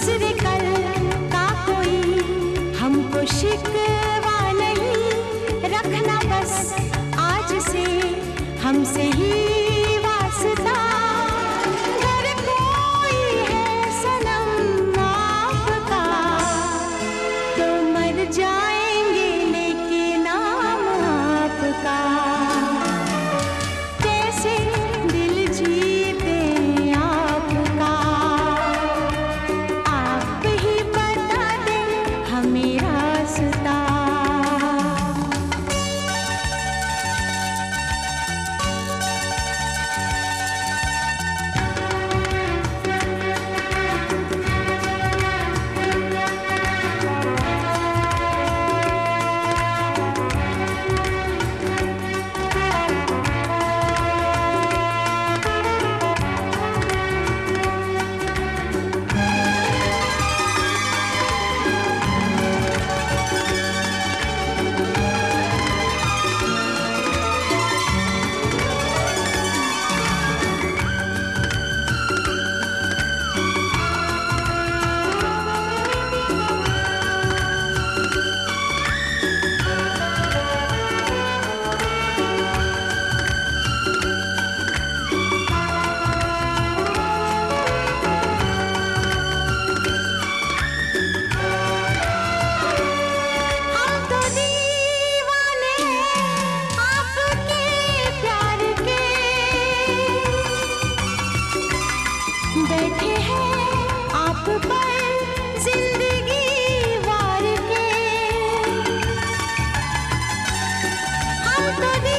गुजरे कल का कोई हमको शिकवा नहीं रखना बस आज से हमसे ही Bye.